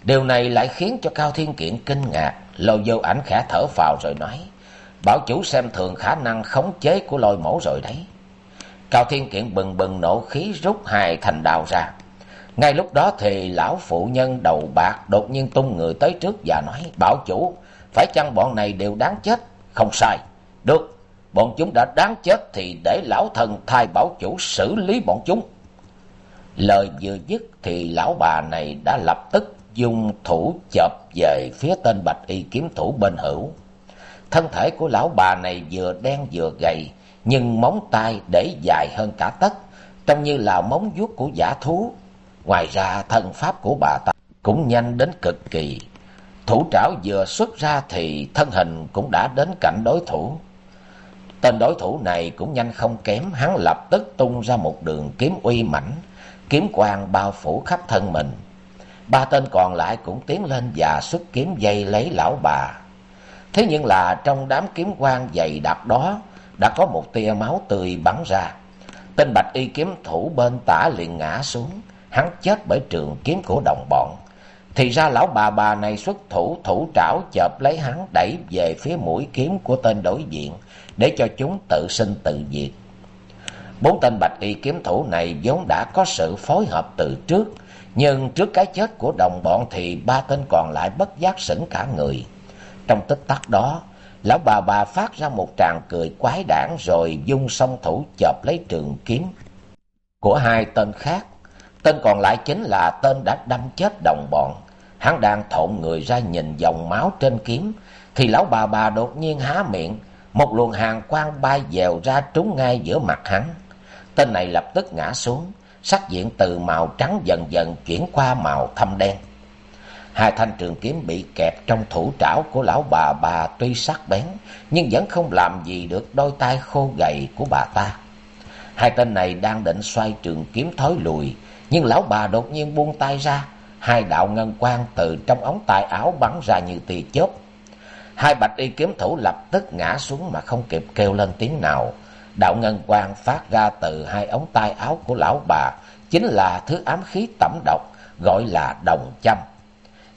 điều này lại khiến cho cao thiên kiện kinh ngạc lôi vô ảnh khẽ thở phào rồi nói bảo chủ xem thường khả năng khống chế của lôi mẫu rồi đấy Cao Thiên Kiện bừng bừng nổ khí rút hai thành đào ra. Ngay lúc đó thì lão phụ nhân đầu bạc đột nhiên tung người tới trước và nói, bảo chủ, phải chăng bọn này đều đáng chết? Không sai. Được, bọn chúng đã đáng chết thì để lão thần thay bảo chủ xử lý bọn chúng. Lời vừa dứt thì lão bà này đã lập tức dùng thủ chộp về phía tên bạch y kiếm thủ bên hữu. Thân thể của lão bà này vừa đen vừa gầy, nhưng móng tay để dài hơn cả tất, trông như là móng vuốt của giả thú. Ngoài ra thân pháp của bà ta cũng nhanh đến cực kỳ. Thủ trảo vừa xuất ra thì thân hình cũng đã đến cạnh đối thủ. Tên đối thủ này cũng nhanh không kém, hắn lập tức tung ra một đường kiếm uy mãnh, kiếm quang bao phủ khắp thân mình. Ba tên còn lại cũng tiến lên và xuất kiếm dây lấy lão bà. Thế nhưng là trong đám kiếm quang dày đặc đó đã có một tia máu tươi bắn ra. Tên bạch y kiếm thủ bên tả liền ngã xuống, hắn chết bởi trường kiếm của đồng bọn. Thì ra lão bà bà này xuất thủ thủ trảo chợp lấy hắn đẩy về phía mũi kiếm của tên đối diện để cho chúng tự sinh tự diệt. Bốn tên bạch y kiếm thủ này vốn đã có sự phối hợp từ trước, nhưng trước cái chết của đồng bọn thì ba tên còn lại bất giác sững cả người. Trong tích tắc đó, lão bà bà phát ra một tràng cười quái đản rồi dung song thủ chộp lấy trường kiếm của hai tên khác. Tên còn lại chính là tên đã đâm chết đồng bọn. Hắn đang thộn người ra nhìn dòng máu trên kiếm, thì lão bà bà đột nhiên há miệng, một luồng hàng quang bay dèo ra trúng ngay giữa mặt hắn. Tên này lập tức ngã xuống, sắc diện từ màu trắng dần dần chuyển qua màu thâm đen. Hai thanh trường kiếm bị kẹp trong thủ trảo của lão bà bà tuy sắc bén, nhưng vẫn không làm gì được đôi tay khô gầy của bà ta. Hai tên này đang định xoay trường kiếm thối lùi, nhưng lão bà đột nhiên buông tay ra, hai đạo ngân quang từ trong ống tay áo bắn ra như tia chớp. Hai bạch y kiếm thủ lập tức ngã xuống mà không kịp kêu lên tiếng nào. Đạo ngân quang phát ra từ hai ống tay áo của lão bà chính là thứ ám khí tẩm độc gọi là đồng châm.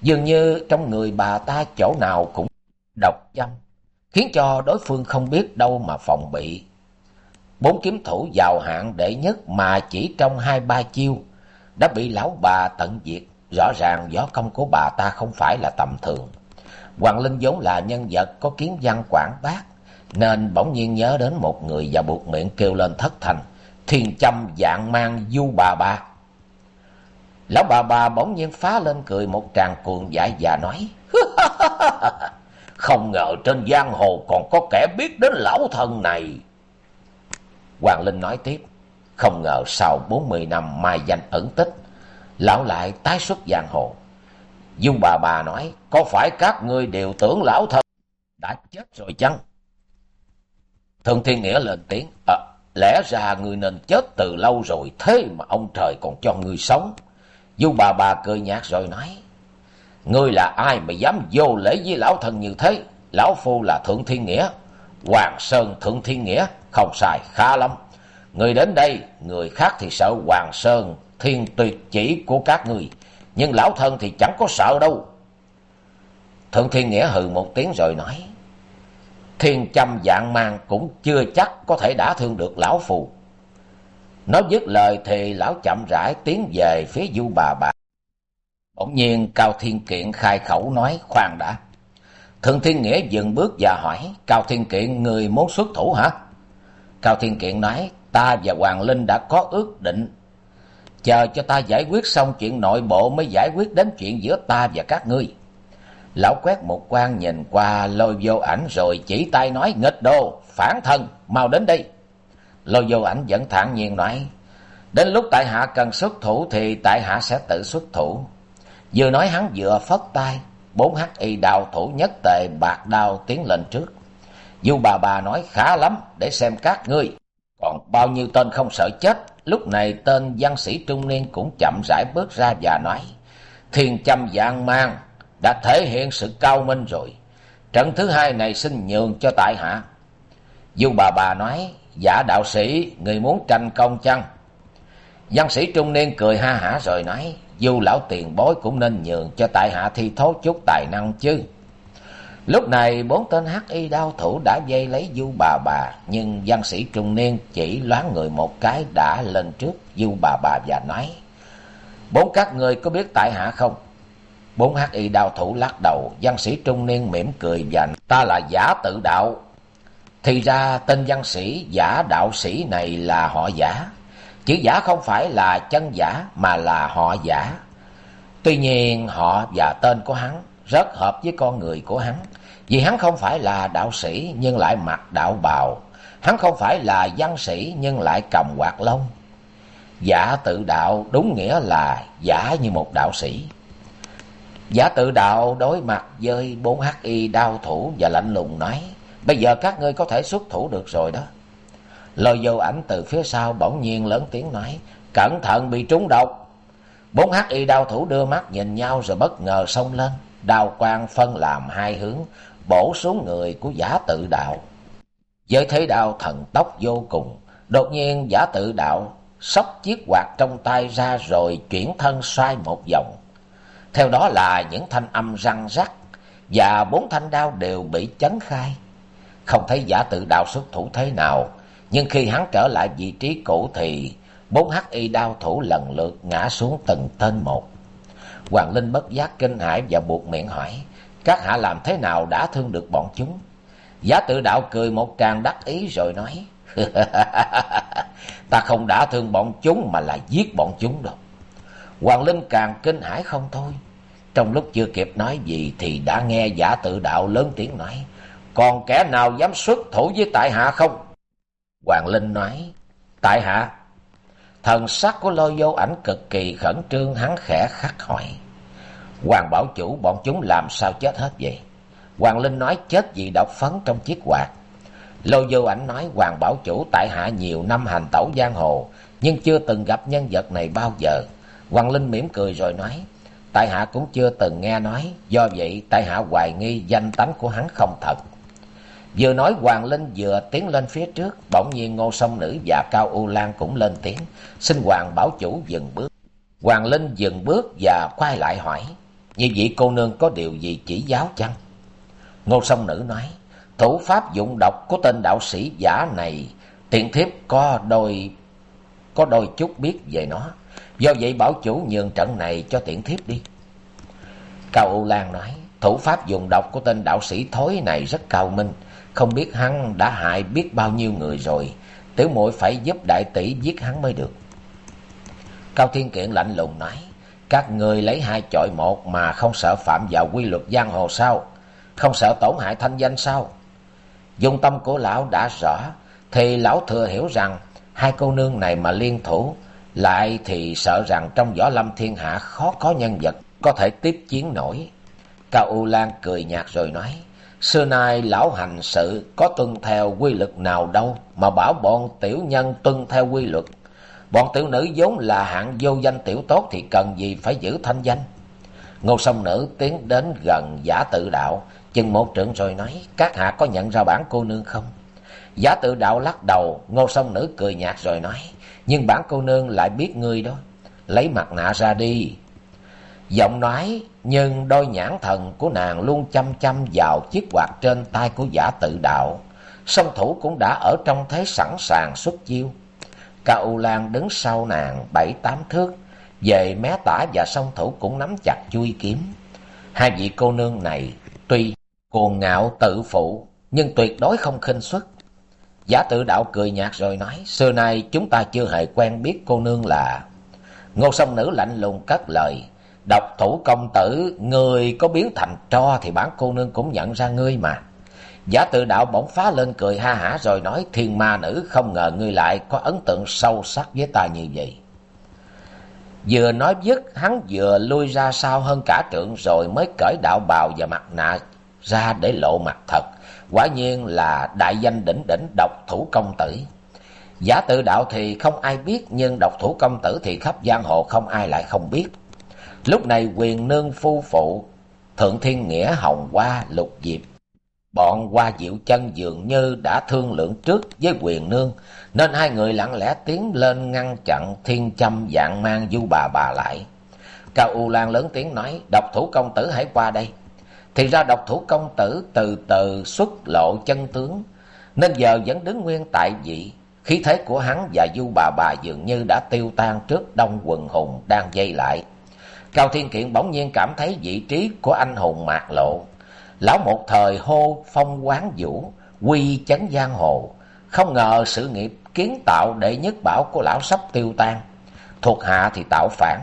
Dường như trong người bà ta chỗ nào cũng độc châm, khiến cho đối phương không biết đâu mà phòng bị. Bốn kiếm thủ giàu hạng đệ nhất mà chỉ trong hai ba chiêu đã bị lão bà tận diệt. Rõ ràng võ công của bà ta không phải là tầm thường. Hoàng Linh vốn là nhân vật có kiến văn quảng bác, nên bỗng nhiên nhớ đến một người và buộc miệng kêu lên thất thành. Thiên châm dạng mang du bà bà. Lão bà bà bỗng nhiên phá lên cười một tràng cuồng dại và nói. Không ngờ trên giang hồ còn có kẻ biết đến lão thân này. Hoàng Linh nói tiếp. Không ngờ sau bốn mươi năm mai danh ẩn tích, lão lại tái xuất giang hồ. Dung bà bà nói, có phải các ngươi đều tưởng lão thân đã chết rồi chăng? Thường Thiên Nghĩa lên tiếng, à, lẽ ra ngươi nên chết từ lâu rồi, thế mà ông trời còn cho ngươi sống. Du bà bà cười nhạt rồi nói, Ngươi là ai mà dám vô lễ với lão thần như thế? Lão Phu là Thượng Thiên Nghĩa, Hoàng Sơn Thượng Thiên Nghĩa, không sai, khá lắm. Người đến đây, người khác thì sợ Hoàng Sơn, thiên tuyệt chỉ của các người, nhưng lão thân thì chẳng có sợ đâu. Thượng Thiên Nghĩa hừ một tiếng rồi nói, Thiên châm dạng mang cũng chưa chắc có thể đã thương được lão phù. Nói dứt lời thì lão chậm rãi tiến về phía du bà bà. Bỗng nhiên Cao Thiên Kiện khai khẩu nói khoan đã. Thượng Thiên Nghĩa dừng bước và hỏi, Cao Thiên Kiện người muốn xuất thủ hả? Cao Thiên Kiện nói, ta và Hoàng Linh đã có ước định. Chờ cho ta giải quyết xong chuyện nội bộ mới giải quyết đến chuyện giữa ta và các ngươi. Lão quét một quan nhìn qua lôi vô ảnh rồi chỉ tay nói nghịch đồ, phản thân, mau đến đây. Lôi vô ảnh vẫn thản nhiên nói, đến lúc tại hạ cần xuất thủ thì tại hạ sẽ tự xuất thủ. Vừa nói hắn vừa phất tay, bốn hắc y đào thủ nhất tề bạc đao tiến lên trước. Du bà bà nói khá lắm để xem các ngươi. Còn bao nhiêu tên không sợ chết, lúc này tên văn sĩ trung niên cũng chậm rãi bước ra và nói, Thiên châm dạng mang đã thể hiện sự cao minh rồi. Trận thứ hai này xin nhường cho tại hạ. Du bà bà nói, giả đạo sĩ, người muốn tranh công chăng? Văn sĩ trung niên cười ha hả rồi nói, dù lão tiền bối cũng nên nhường cho tại hạ thi thố chút tài năng chứ. Lúc này bốn tên hắc y đao thủ đã dây lấy du bà bà, nhưng văn sĩ trung niên chỉ loáng người một cái đã lên trước du bà bà và nói, Bốn các người có biết tại hạ không? Bốn hắc y đao thủ lắc đầu, văn sĩ trung niên mỉm cười và ta là giả tự đạo. Thì ra tên văn sĩ giả đạo sĩ này là họ giả. Chữ giả không phải là chân giả mà là họ giả. Tuy nhiên họ và tên của hắn rất hợp với con người của hắn. Vì hắn không phải là đạo sĩ nhưng lại mặc đạo bào. Hắn không phải là văn sĩ nhưng lại cầm quạt lông. Giả tự đạo đúng nghĩa là giả như một đạo sĩ. Giả tự đạo đối mặt với bốn hắc y đao thủ và lạnh lùng nói. Bây giờ các ngươi có thể xuất thủ được rồi đó. Lời vô ảnh từ phía sau bỗng nhiên lớn tiếng nói. Cẩn thận bị trúng độc. Bốn hắc y đao thủ đưa mắt nhìn nhau rồi bất ngờ xông lên. Đao quang phân làm hai hướng, bổ xuống người của giả tự đạo. Với thế đao thần tốc vô cùng, đột nhiên giả tự đạo xốc chiếc quạt trong tay ra rồi chuyển thân xoay một vòng. Theo đó là những thanh âm răng rắc và bốn thanh đao đều bị chấn khai. Không thấy giả tự đạo xuất thủ thế nào, nhưng khi hắn trở lại vị trí cũ thì bốn hắc y đao thủ lần lượt ngã xuống từng tên một. Hoàng Linh bất giác kinh hãi và buộc miệng hỏi, các hạ làm thế nào đã thương được bọn chúng? Giả tự đạo cười một tràng đắc ý rồi nói, ta không đã thương bọn chúng mà là giết bọn chúng đâu. Hoàng Linh càng kinh hãi không thôi. Trong lúc chưa kịp nói gì thì đã nghe giả tự đạo lớn tiếng nói, còn kẻ nào dám xuất thủ với tại hạ không? Hoàng Linh nói, tại hạ. Thần sắc của lôi vô ảnh cực kỳ khẩn trương hắn khẽ khắc hỏi. Hoàng bảo chủ bọn chúng làm sao chết hết vậy? Hoàng Linh nói chết vì độc phấn trong chiếc quạt. Lôi vô ảnh nói Hoàng bảo chủ tại hạ nhiều năm hành tẩu giang hồ, nhưng chưa từng gặp nhân vật này bao giờ. Hoàng Linh mỉm cười rồi nói, tại hạ cũng chưa từng nghe nói, do vậy tại hạ hoài nghi danh tánh của hắn không thật. Vừa nói Hoàng Linh vừa tiến lên phía trước, bỗng nhiên Ngô Sông Nữ và Cao U Lan cũng lên tiếng, xin Hoàng bảo chủ dừng bước. Hoàng Linh dừng bước và quay lại hỏi, như vậy cô nương có điều gì chỉ giáo chăng? Ngô Sông Nữ nói, thủ pháp dụng độc của tên đạo sĩ giả này, tiện thiếp có đôi có đôi chút biết về nó. Do vậy bảo chủ nhường trận này cho tiện thiếp đi. Cao U Lan nói, thủ pháp dùng độc của tên đạo sĩ thối này rất cao minh, không biết hắn đã hại biết bao nhiêu người rồi, tiểu muội phải giúp đại tỷ giết hắn mới được. Cao Thiên Kiện lạnh lùng nói, các người lấy hai chọi một mà không sợ phạm vào quy luật giang hồ sao? Không sợ tổn hại thanh danh sao? Dung tâm của lão đã rõ, thì lão thừa hiểu rằng hai cô nương này mà liên thủ, lại thì sợ rằng trong võ lâm thiên hạ khó có nhân vật có thể tiếp chiến nổi. Cao U Lan cười nhạt rồi nói, Xưa nay lão hành sự có tuân theo quy luật nào đâu mà bảo bọn tiểu nhân tuân theo quy luật. Bọn tiểu nữ vốn là hạng vô danh tiểu tốt thì cần gì phải giữ thanh danh. Ngô sông nữ tiến đến gần giả tự đạo, chừng một trượng rồi nói, các hạ có nhận ra bản cô nương không? Giả tự đạo lắc đầu, ngô sông nữ cười nhạt rồi nói, nhưng bản cô nương lại biết ngươi đó, lấy mặt nạ ra đi. Giọng nói, nhưng đôi nhãn thần của nàng luôn chăm chăm vào chiếc quạt trên tay của giả tự đạo. Song thủ cũng đã ở trong thế sẵn sàng xuất chiêu. ca U Lan đứng sau nàng bảy tám thước, về mé tả và song thủ cũng nắm chặt chui kiếm. Hai vị cô nương này tuy cuồng ngạo tự phụ, nhưng tuyệt đối không khinh suất. Giả tự đạo cười nhạt rồi nói, xưa nay chúng ta chưa hề quen biết cô nương là... Ngô Sông nữ lạnh lùng cất lời, độc thủ công tử, người có biến thành tro thì bản cô nương cũng nhận ra ngươi mà. Giả tự đạo bỗng phá lên cười ha hả rồi nói, thiên ma nữ không ngờ ngươi lại có ấn tượng sâu sắc với ta như vậy. Vừa nói dứt, hắn vừa lui ra sau hơn cả trượng rồi mới cởi đạo bào và mặt nạ ra để lộ mặt thật. Quả nhiên là đại danh đỉnh đỉnh độc thủ công tử. Giả tự đạo thì không ai biết, nhưng độc thủ công tử thì khắp giang hồ không ai lại không biết. Lúc này quyền nương phu phụ, Thượng Thiên Nghĩa Hồng Hoa Lục Diệp, bọn Hoa Diệu Chân dường như đã thương lượng trước với quyền nương, nên hai người lặng lẽ tiến lên ngăn chặn thiên châm dạng mang du bà bà lại. Cao U Lan lớn tiếng nói, độc thủ công tử hãy qua đây. Thì ra độc thủ công tử từ từ xuất lộ chân tướng, nên giờ vẫn đứng nguyên tại vị. Khí thế của hắn và du bà bà dường như đã tiêu tan trước đông quần hùng đang dây lại. Cao Thiên Kiện bỗng nhiên cảm thấy vị trí của anh hùng mạc lộ. Lão một thời hô phong quán vũ, quy chấn giang hồ. Không ngờ sự nghiệp kiến tạo đệ nhất bảo của lão sắp tiêu tan. Thuộc hạ thì tạo phản.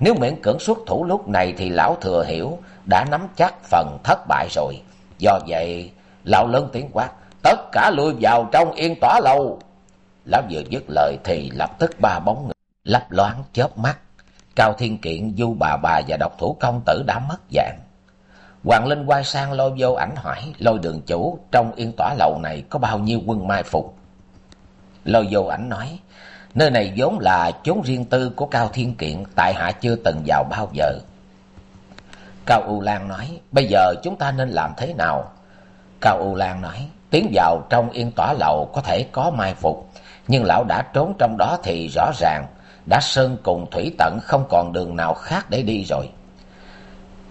Nếu miễn cưỡng xuất thủ lúc này thì lão thừa hiểu đã nắm chắc phần thất bại rồi. Do vậy, lão lớn tiếng quát, tất cả lùi vào trong yên tỏa lâu. Lão vừa dứt lời thì lập tức ba bóng người lấp loáng chớp mắt. Cao Thiên Kiện, Du Bà Bà và độc thủ công tử đã mất dạng. Hoàng Linh quay sang lôi vô ảnh hỏi, lôi đường chủ, trong yên tỏa lầu này có bao nhiêu quân mai phục? Lôi vô ảnh nói, nơi này vốn là chốn riêng tư của Cao Thiên Kiện, tại hạ chưa từng vào bao giờ. Cao U Lan nói, bây giờ chúng ta nên làm thế nào? Cao U Lan nói, tiến vào trong yên tỏa lầu có thể có mai phục, nhưng lão đã trốn trong đó thì rõ ràng đã sơn cùng thủy tận không còn đường nào khác để đi rồi.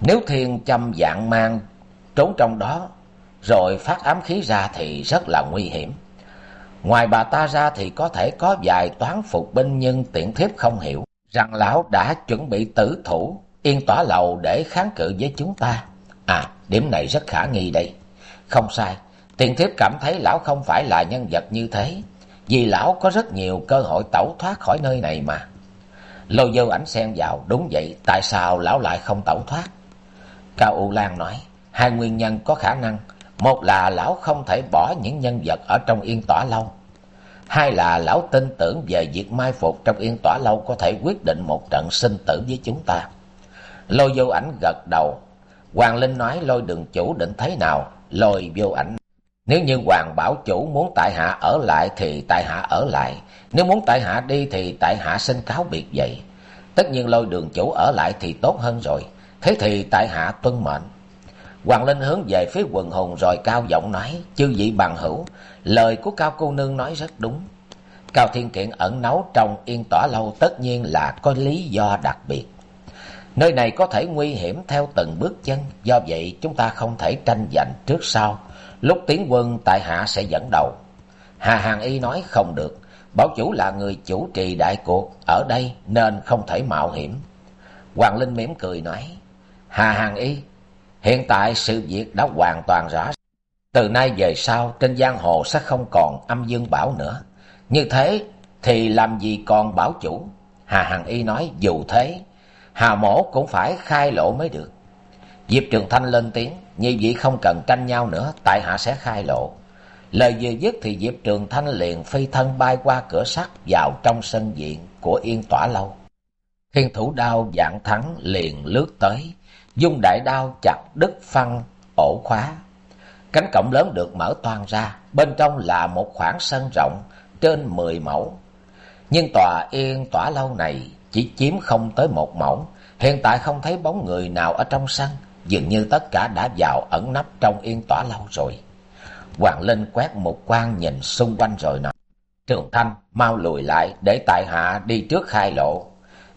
Nếu thiên châm dạng mang trốn trong đó rồi phát ám khí ra thì rất là nguy hiểm. Ngoài bà ta ra thì có thể có vài toán phục binh nhưng tiện thiếp không hiểu rằng lão đã chuẩn bị tử thủ yên tỏa lầu để kháng cự với chúng ta. À, điểm này rất khả nghi đây. Không sai, tiền thiếp cảm thấy lão không phải là nhân vật như thế vì lão có rất nhiều cơ hội tẩu thoát khỏi nơi này mà. Lô dơ ảnh xen vào, đúng vậy, tại sao lão lại không tẩu thoát? Cao U Lan nói, hai nguyên nhân có khả năng. Một là lão không thể bỏ những nhân vật ở trong yên tỏa lâu. Hai là lão tin tưởng về việc mai phục trong yên tỏa lâu có thể quyết định một trận sinh tử với chúng ta. Lôi vô ảnh gật đầu. Hoàng Linh nói, lôi đường chủ định thế nào? Lôi vô ảnh nếu như Hoàng Bảo Chủ muốn tại hạ ở lại thì tại hạ ở lại. Nếu muốn tại hạ đi thì tại hạ xin cáo biệt vậy. Tất nhiên lôi đường chủ ở lại thì tốt hơn rồi. Thế thì tại hạ tuân mệnh. Hoàng Linh hướng về phía quần hùng rồi cao giọng nói. Chư vị bằng hữu. Lời của Cao cô nương nói rất đúng. Cao Thiên Kiện ẩn nấu trong yên tỏa lâu tất nhiên là có lý do đặc biệt. Nơi này có thể nguy hiểm theo từng bước chân. Do vậy chúng ta không thể tranh giành trước sau Lúc tiến quân tại hạ sẽ dẫn đầu. Hà Hàng Y nói không được. Bảo chủ là người chủ trì đại cuộc ở đây nên không thể mạo hiểm. Hoàng Linh mỉm cười nói. Hà Hàng Y, hiện tại sự việc đã hoàn toàn rõ. Từ nay về sau trên giang hồ sẽ không còn âm dương bảo nữa. Như thế thì làm gì còn bảo chủ? Hà Hằng Y nói dù thế, Hà Mổ cũng phải khai lộ mới được. Diệp Trường Thanh lên tiếng, như vậy không cần tranh nhau nữa, tại hạ sẽ khai lộ. Lời vừa dứt thì Diệp Trường Thanh liền phi thân bay qua cửa sắt vào trong sân diện của Yên Tỏa Lâu. Thiên thủ đao dạng thắng liền lướt tới, dung đại đao chặt đứt phăng ổ khóa. Cánh cổng lớn được mở toan ra, bên trong là một khoảng sân rộng trên mười mẫu. Nhưng tòa Yên Tỏa Lâu này chỉ chiếm không tới một mẫu, hiện tại không thấy bóng người nào ở trong sân dường như tất cả đã vào ẩn nấp trong yên tỏa lâu rồi. Hoàng Linh quét một quan nhìn xung quanh rồi nói. Trường Thanh mau lùi lại để tại hạ đi trước khai lộ.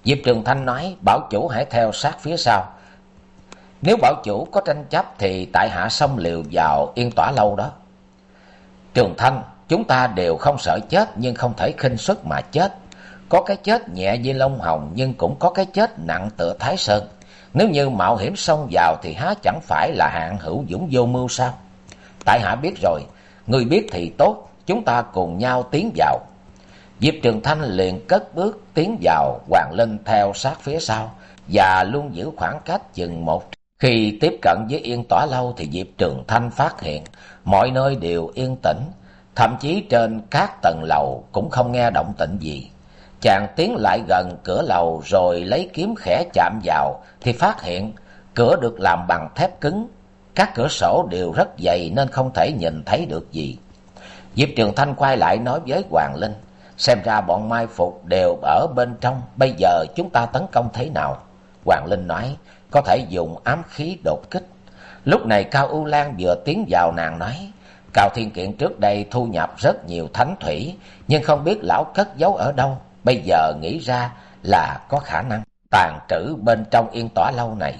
Diệp Trường Thanh nói bảo chủ hãy theo sát phía sau. Nếu bảo chủ có tranh chấp thì tại hạ xông liều vào yên tỏa lâu đó. Trường Thanh, chúng ta đều không sợ chết nhưng không thể khinh suất mà chết. Có cái chết nhẹ như lông hồng nhưng cũng có cái chết nặng tựa Thái Sơn. Nếu như mạo hiểm xông vào thì há chẳng phải là hạng hữu dũng vô mưu sao? Tại hạ biết rồi, người biết thì tốt, chúng ta cùng nhau tiến vào. Diệp Trường Thanh liền cất bước tiến vào, Hoàng Linh theo sát phía sau và luôn giữ khoảng cách chừng một. Khi tiếp cận với Yên Tỏa Lâu thì Diệp Trường Thanh phát hiện mọi nơi đều yên tĩnh, thậm chí trên các tầng lầu cũng không nghe động tĩnh gì. Chàng tiến lại gần cửa lầu rồi lấy kiếm khẽ chạm vào, thì phát hiện cửa được làm bằng thép cứng. Các cửa sổ đều rất dày nên không thể nhìn thấy được gì. Diệp Trường Thanh quay lại nói với Hoàng Linh. Xem ra bọn mai phục đều ở bên trong. Bây giờ chúng ta tấn công thế nào? Hoàng Linh nói, có thể dùng ám khí đột kích. Lúc này Cao U Lan vừa tiến vào nàng nói. Cao Thiên Kiện trước đây thu nhập rất nhiều thánh thủy. Nhưng không biết lão cất giấu ở đâu bây giờ nghĩ ra là có khả năng tàn trữ bên trong yên tỏa lâu này.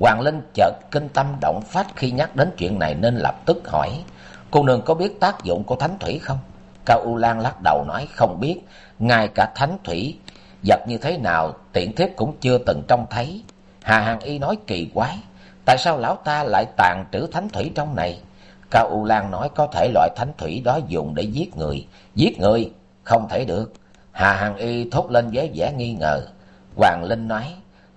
Hoàng Linh chợt kinh tâm động phách khi nhắc đến chuyện này nên lập tức hỏi, cô nương có biết tác dụng của thánh thủy không? Cao U Lan lắc đầu nói không biết, ngay cả thánh thủy vật như thế nào tiện thiếp cũng chưa từng trông thấy. Hà Hàng Y nói kỳ quái, tại sao lão ta lại tàn trữ thánh thủy trong này? Cao U Lan nói có thể loại thánh thủy đó dùng để giết người. Giết người? Không thể được. Hà Hằng Y thốt lên với vẻ nghi ngờ. Hoàng Linh nói,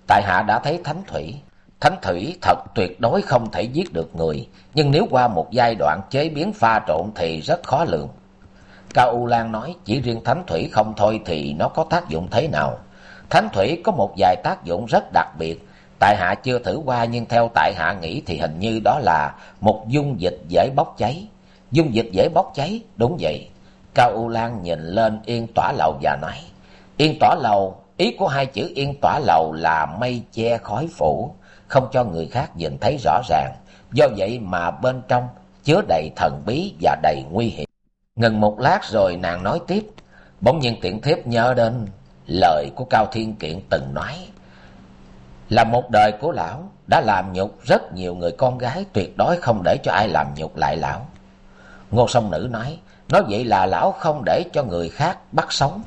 tại hạ đã thấy thánh thủy. Thánh thủy thật tuyệt đối không thể giết được người, nhưng nếu qua một giai đoạn chế biến pha trộn thì rất khó lường. Cao U Lan nói, chỉ riêng thánh thủy không thôi thì nó có tác dụng thế nào? Thánh thủy có một vài tác dụng rất đặc biệt, tại hạ chưa thử qua nhưng theo tại hạ nghĩ thì hình như đó là một dung dịch dễ bốc cháy. Dung dịch dễ bốc cháy, đúng vậy. Cao U Lan nhìn lên yên tỏa lầu và nói, yên tỏa lầu, ý của hai chữ yên tỏa lầu là mây che khói phủ, không cho người khác nhìn thấy rõ ràng, do vậy mà bên trong chứa đầy thần bí và đầy nguy hiểm. Ngừng một lát rồi nàng nói tiếp, bỗng nhiên tiện thiếp nhớ đến lời của Cao Thiên Kiện từng nói. Là một đời của lão đã làm nhục rất nhiều người con gái tuyệt đối không để cho ai làm nhục lại lão. Ngô sông nữ nói, nói vậy là lão không để cho người khác bắt sống.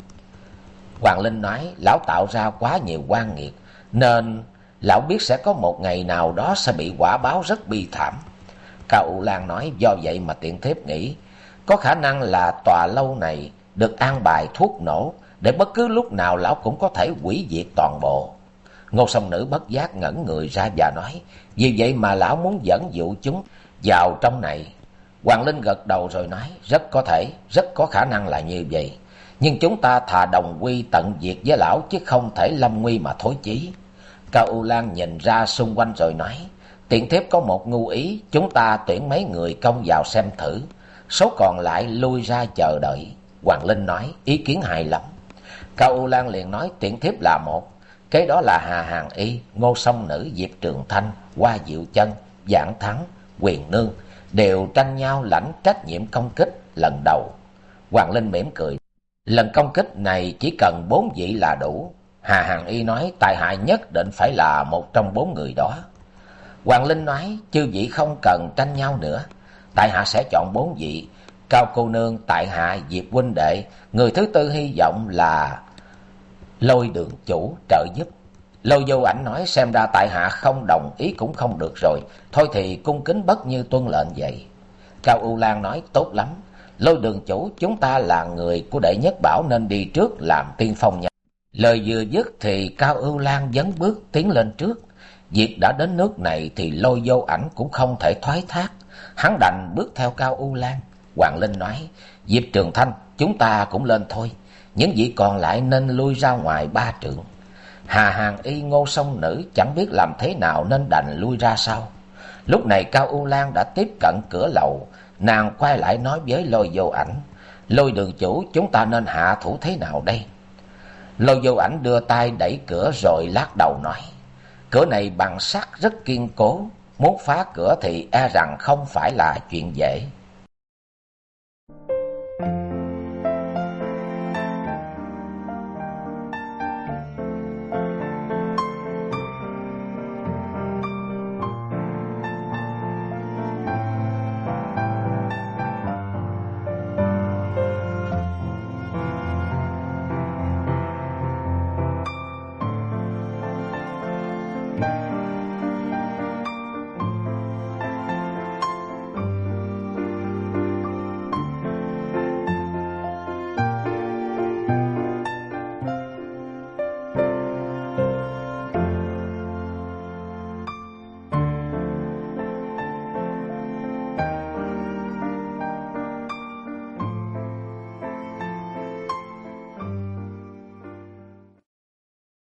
Hoàng Linh nói, lão tạo ra quá nhiều quan nghiệt, nên lão biết sẽ có một ngày nào đó sẽ bị quả báo rất bi thảm. Cao U Lan nói, do vậy mà tiện thiếp nghĩ, có khả năng là tòa lâu này được an bài thuốc nổ, để bất cứ lúc nào lão cũng có thể hủy diệt toàn bộ. Ngô sông nữ bất giác ngẩn người ra và nói, vì vậy mà lão muốn dẫn dụ chúng vào trong này. Hoàng Linh gật đầu rồi nói, rất có thể, rất có khả năng là như vậy. Nhưng chúng ta thà đồng quy tận diệt với lão chứ không thể lâm nguy mà thối chí. Cao U Lan nhìn ra xung quanh rồi nói, tiện thiếp có một ngu ý, chúng ta tuyển mấy người công vào xem thử. Số còn lại lui ra chờ đợi. Hoàng Linh nói, ý kiến hài lắm. Cao U Lan liền nói tiện thiếp là một. Kế đó là Hà Hàng Y, Ngô Sông Nữ, Diệp Trường Thanh, Hoa Diệu Chân, Giảng Thắng, Quyền Nương, đều tranh nhau lãnh trách nhiệm công kích lần đầu. Hoàng Linh mỉm cười. Lần công kích này chỉ cần bốn vị là đủ. Hà Hằng Y nói tài hạ nhất định phải là một trong bốn người đó. Hoàng Linh nói chư vị không cần tranh nhau nữa. Tại hạ sẽ chọn bốn vị. Cao cô nương, tại hạ, Diệp huynh đệ. Người thứ tư hy vọng là lôi đường chủ trợ giúp. Lôi vô ảnh nói xem ra tại hạ không đồng ý cũng không được rồi. Thôi thì cung kính bất như tuân lệnh vậy. Cao U Lan nói tốt lắm. Lôi đường chủ chúng ta là người của đệ nhất bảo nên đi trước làm tiên phong nha. Lời vừa dứt thì Cao U Lan dấn bước tiến lên trước. Việc đã đến nước này thì lôi vô ảnh cũng không thể thoái thác. Hắn đành bước theo Cao U Lan. Hoàng Linh nói, Diệp Trường Thanh, chúng ta cũng lên thôi. Những vị còn lại nên lui ra ngoài ba trượng. Hà Hàng Y ngô sông nữ chẳng biết làm thế nào nên đành lui ra sau. Lúc này Cao U Lan đã tiếp cận cửa lầu, nàng quay lại nói với lôi vô ảnh. Lôi đường chủ chúng ta nên hạ thủ thế nào đây? Lôi vô ảnh đưa tay đẩy cửa rồi lắc đầu nói. Cửa này bằng sắt rất kiên cố, muốn phá cửa thì e rằng không phải là chuyện dễ.